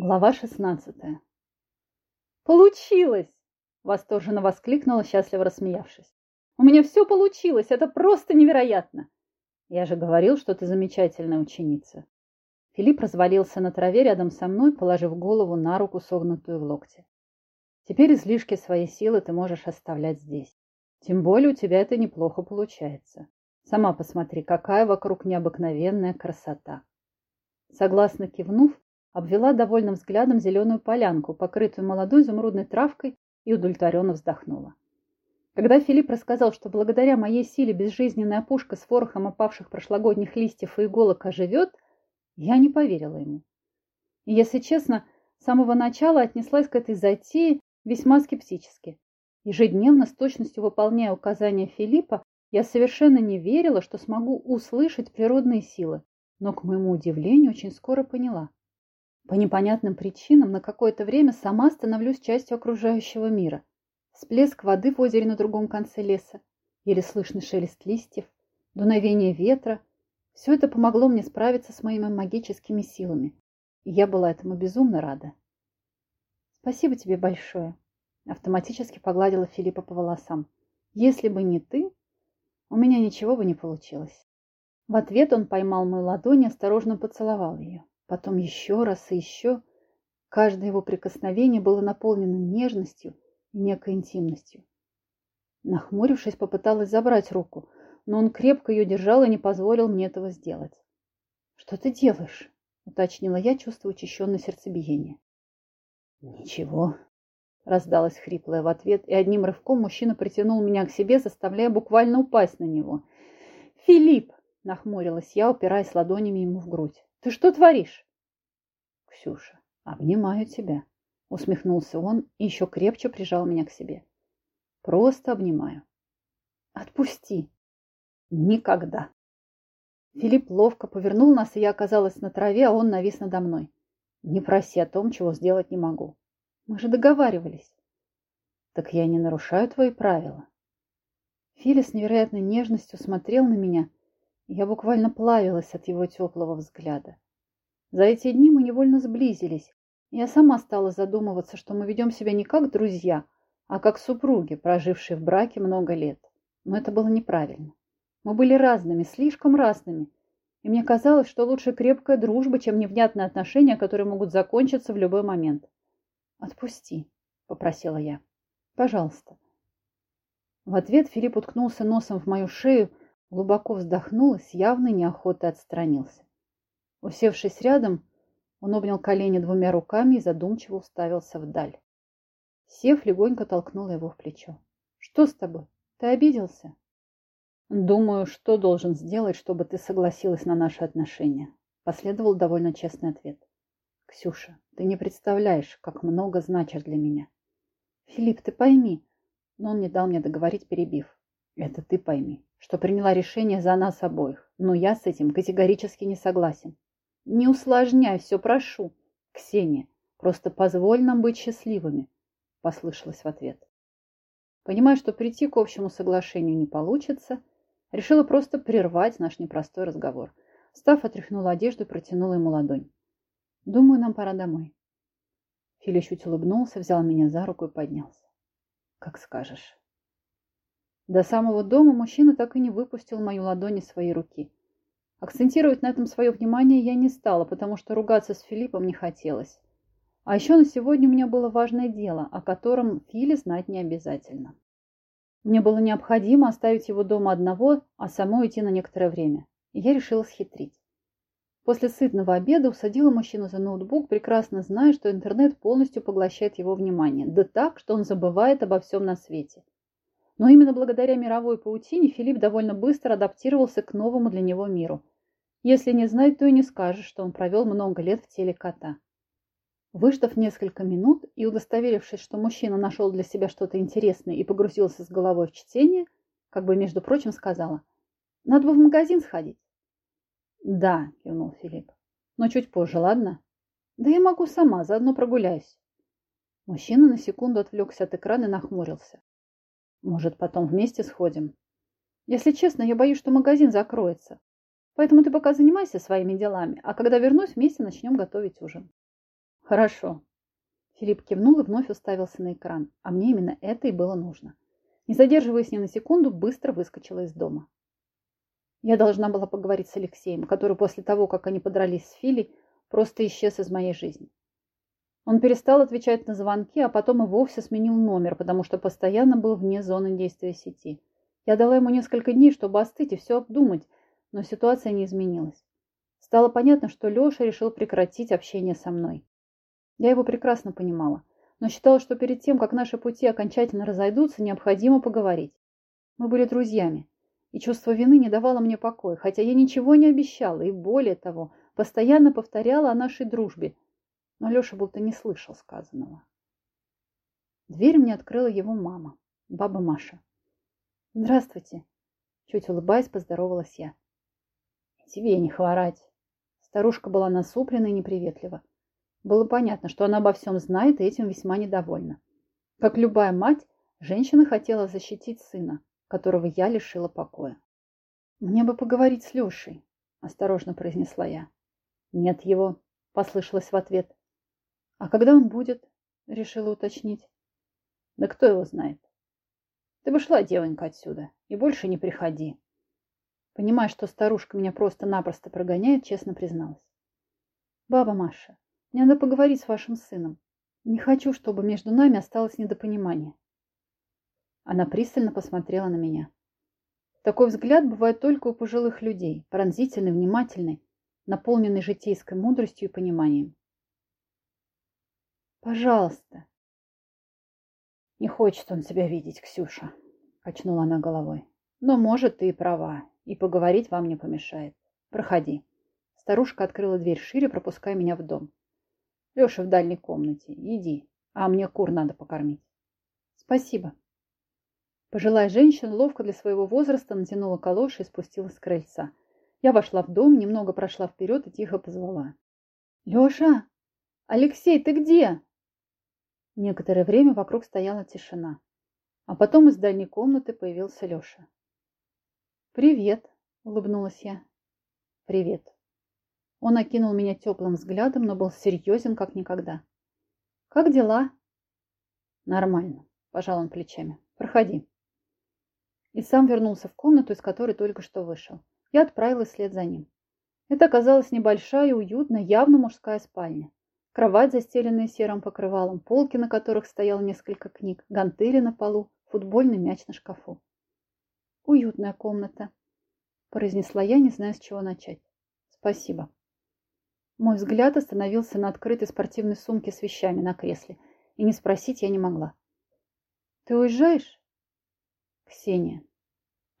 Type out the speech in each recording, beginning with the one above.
Глава 16. «Получилось!» – восторженно воскликнула, счастливо рассмеявшись. «У меня все получилось! Это просто невероятно!» «Я же говорил, что ты замечательная ученица!» Филипп развалился на траве рядом со мной, положив голову на руку, согнутую в локте. «Теперь излишки своей силы ты можешь оставлять здесь. Тем более у тебя это неплохо получается. Сама посмотри, какая вокруг необыкновенная красота!» Согласно кивнув, обвела довольным взглядом зеленую полянку, покрытую молодой изумрудной травкой, и удовлетворенно вздохнула. Когда Филипп рассказал, что благодаря моей силе безжизненная опушка с ворохом опавших прошлогодних листьев и иголок оживет, я не поверила ему. И, если честно, с самого начала отнеслась к этой затее весьма скептически. Ежедневно, с точностью выполняя указания Филиппа, я совершенно не верила, что смогу услышать природные силы, но, к моему удивлению, очень скоро поняла. По непонятным причинам на какое-то время сама становлюсь частью окружающего мира. Всплеск воды в озере на другом конце леса, еле слышный шелест листьев, дуновение ветра. Все это помогло мне справиться с моими магическими силами. И я была этому безумно рада. Спасибо тебе большое. Автоматически погладила Филиппа по волосам. Если бы не ты, у меня ничего бы не получилось. В ответ он поймал мою ладонь и осторожно поцеловал ее. Потом еще раз и еще. Каждое его прикосновение было наполнено нежностью и некой интимностью. Нахмурившись, попыталась забрать руку, но он крепко ее держал и не позволил мне этого сделать. «Что ты делаешь?» — уточнила я, чувствуя учащенное сердцебиение. «Ничего», — раздалось хриплое в ответ, и одним рывком мужчина притянул меня к себе, заставляя буквально упасть на него. «Филипп!» — нахмурилась я, упираясь ладонями ему в грудь. Ты что творишь? Ксюша, обнимаю тебя. Усмехнулся он и еще крепче прижал меня к себе. Просто обнимаю. Отпусти. Никогда. Филипп ловко повернул нас, и я оказалась на траве, а он навис надо мной. Не проси о том, чего сделать не могу. Мы же договаривались. Так я не нарушаю твои правила. Филя с невероятной нежностью смотрел на меня, я буквально плавилась от его теплого взгляда. За эти дни мы невольно сблизились. Я сама стала задумываться, что мы ведем себя не как друзья, а как супруги, прожившие в браке много лет. Но это было неправильно. Мы были разными, слишком разными. И мне казалось, что лучше крепкая дружба, чем невнятные отношения, которые могут закончиться в любой момент. «Отпусти», — попросила я. «Пожалуйста». В ответ Филипп уткнулся носом в мою шею, Глубоко вздохнул и с явной неохотой отстранился. Усевшись рядом, он обнял колени двумя руками и задумчиво уставился вдаль. Сев, легонько толкнула его в плечо. «Что с тобой? Ты обиделся?» «Думаю, что должен сделать, чтобы ты согласилась на наши отношения?» Последовал довольно честный ответ. «Ксюша, ты не представляешь, как много значишь для меня». «Филипп, ты пойми...» Но он не дал мне договорить, перебив. «Это ты пойми что приняла решение за нас обоих, но я с этим категорически не согласен. Не усложняй все, прошу. Ксения, просто позволь нам быть счастливыми, послышалось в ответ. Понимая, что прийти к общему соглашению не получится, решила просто прервать наш непростой разговор. Став отряхнула одежду и протянула ему ладонь. Думаю, нам пора домой. Филя чуть улыбнулся, взял меня за руку и поднялся. Как скажешь. До самого дома мужчина так и не выпустил мою ладонь из своей руки. Акцентировать на этом свое внимание я не стала, потому что ругаться с Филиппом не хотелось. А еще на сегодня у меня было важное дело, о котором Филе знать не обязательно. Мне было необходимо оставить его дома одного, а самой идти на некоторое время. И я решила схитрить. После сытного обеда усадила мужчину за ноутбук, прекрасно зная, что интернет полностью поглощает его внимание. Да так, что он забывает обо всем на свете. Но именно благодаря мировой паутине Филипп довольно быстро адаптировался к новому для него миру. Если не знать, то и не скажешь, что он провел много лет в теле кота. Выждав несколько минут и удостоверившись, что мужчина нашел для себя что-то интересное и погрузился с головой в чтение, как бы, между прочим, сказала, «Надо бы в магазин сходить». «Да», – кивнул Филипп, – «но чуть позже, ладно?» «Да я могу сама, заодно прогуляюсь». Мужчина на секунду отвлекся от экрана и нахмурился. Может, потом вместе сходим? Если честно, я боюсь, что магазин закроется. Поэтому ты пока занимайся своими делами, а когда вернусь, вместе начнем готовить ужин. Хорошо. Филипп кивнул и вновь уставился на экран, а мне именно это и было нужно. Не задерживаясь ни на секунду, быстро выскочила из дома. Я должна была поговорить с Алексеем, который после того, как они подрались с Филей, просто исчез из моей жизни. Он перестал отвечать на звонки, а потом и вовсе сменил номер, потому что постоянно был вне зоны действия сети. Я дала ему несколько дней, чтобы остыть и все обдумать, но ситуация не изменилась. Стало понятно, что Леша решил прекратить общение со мной. Я его прекрасно понимала, но считала, что перед тем, как наши пути окончательно разойдутся, необходимо поговорить. Мы были друзьями, и чувство вины не давало мне покоя, хотя я ничего не обещала и, более того, постоянно повторяла о нашей дружбе, но Леша будто не слышал сказанного. Дверь мне открыла его мама, баба Маша. «Здравствуйте!» Чуть улыбаясь, поздоровалась я. «Тебе не хворать!» Старушка была насуплена и неприветлива. Было понятно, что она обо всем знает и этим весьма недовольна. Как любая мать, женщина хотела защитить сына, которого я лишила покоя. «Мне бы поговорить с Лешей», – осторожно произнесла я. «Нет его», – послышалось в ответ. «А когда он будет?» – решила уточнить. «Да кто его знает? Ты бы шла, девонька, отсюда, и больше не приходи». Понимая, что старушка меня просто-напросто прогоняет, честно призналась. «Баба Маша, мне надо поговорить с вашим сыном. Не хочу, чтобы между нами осталось недопонимание. Она пристально посмотрела на меня. Такой взгляд бывает только у пожилых людей, пронзительный, внимательный, наполненный житейской мудростью и пониманием. Пожалуйста. Не хочет он тебя видеть, Ксюша, качнула она головой. Но, может, ты и права, и поговорить вам не помешает. Проходи. Старушка открыла дверь шире, пропуская меня в дом. Леша в дальней комнате. Иди. А мне кур надо покормить. Спасибо. Пожилая женщина ловко для своего возраста натянула калоши и спустилась с крыльца. Я вошла в дом, немного прошла вперед и тихо позвала. «Леша! Алексей, ты где?» Некоторое время вокруг стояла тишина. А потом из дальней комнаты появился Леша. «Привет!» — улыбнулась я. «Привет!» Он окинул меня теплым взглядом, но был серьезен, как никогда. «Как дела?» «Нормально», – пожал он плечами. «Проходи». И сам вернулся в комнату, из которой только что вышел. Я отправилась вслед за ним. Это оказалась небольшая, уютная, явно мужская спальня. Кровать, застеленная серым покрывалом, полки, на которых стоял несколько книг, гантели на полу, футбольный мяч на шкафу. «Уютная комната», – произнесла я, не зная, с чего начать. «Спасибо». Мой взгляд остановился на открытой спортивной сумке с вещами на кресле, и не спросить я не могла. «Ты уезжаешь?» «Ксения».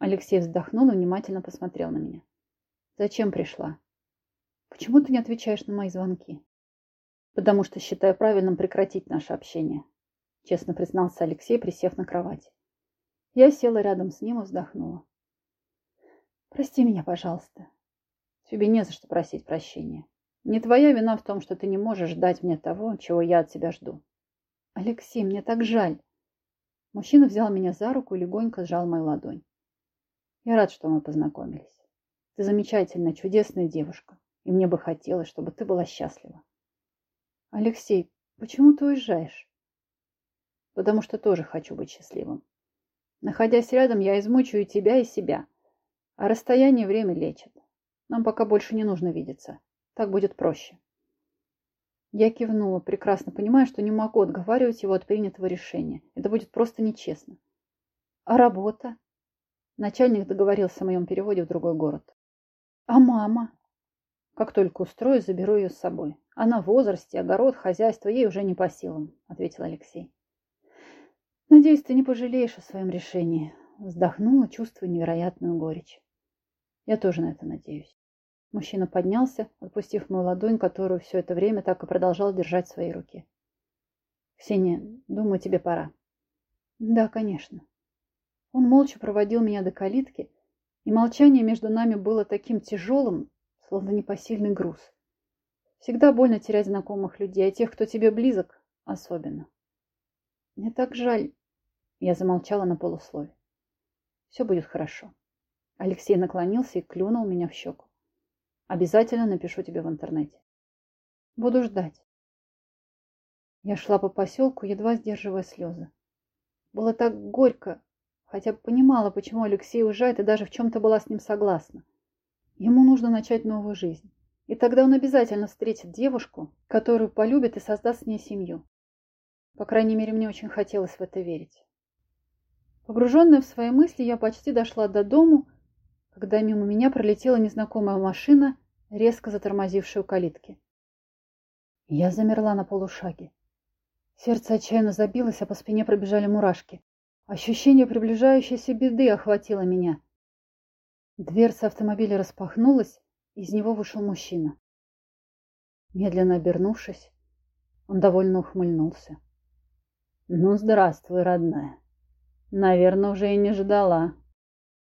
Алексей вздохнул и внимательно посмотрел на меня. «Зачем пришла?» «Почему ты не отвечаешь на мои звонки?» «Потому что считаю правильным прекратить наше общение», честно признался Алексей, присев на кровати. Я села рядом с ним и вздохнула. «Прости меня, пожалуйста. Тебе не за что просить прощения. Не твоя вина в том, что ты не можешь дать мне того, чего я от тебя жду. Алексей, мне так жаль. Мужчина взял меня за руку и легонько сжал мою ладонь. Я рад, что мы познакомились. Ты замечательная, чудесная девушка, и мне бы хотелось, чтобы ты была счастлива. Алексей, почему ты уезжаешь? Потому что тоже хочу быть счастливым. Находясь рядом, я измучаю тебя и себя, а расстояние время лечит. Нам пока больше не нужно видеться. Так будет проще. Я кивнула, прекрасно понимая, что не могу отговаривать его от принятого решения. Это будет просто нечестно. А работа? Начальник договорился о моем переводе в другой город. А мама? Как только устрою, заберу ее с собой. Она в возрасте, огород, хозяйство ей уже не по силам, ответил Алексей. Надеюсь, ты не пожалеешь о своем решении. Вздохнула, чувствуя невероятную горечь. Я тоже на это надеюсь. Мужчина поднялся, отпустив мою ладонь, которую все это время так и продолжал держать в своей руке. «Ксения, думаю, тебе пора». «Да, конечно». Он молча проводил меня до калитки, и молчание между нами было таким тяжелым, словно непосильный груз. Всегда больно терять знакомых людей, а тех, кто тебе близок, особенно. Мне так жаль. Я замолчала на полуслове. Все будет хорошо. Алексей наклонился и клюнул меня в щеку. Обязательно напишу тебе в интернете. Буду ждать. Я шла по поселку, едва сдерживая слезы. Было так горько, хотя понимала, почему Алексей уезжает, и даже в чем-то была с ним согласна. Ему нужно начать новую жизнь. И тогда он обязательно встретит девушку, которую полюбит и создаст с ней семью. По крайней мере, мне очень хотелось в это верить. Погруженная в свои мысли, я почти дошла до дому, когда мимо меня пролетела незнакомая машина, резко затормозившая у калитки. Я замерла на полушаге. Сердце отчаянно забилось, а по спине пробежали мурашки. Ощущение приближающейся беды охватило меня. Дверца автомобиля распахнулась, из него вышел мужчина. Медленно обернувшись, он довольно ухмыльнулся. «Ну, здравствуй, родная. Наверное, уже и не ждала».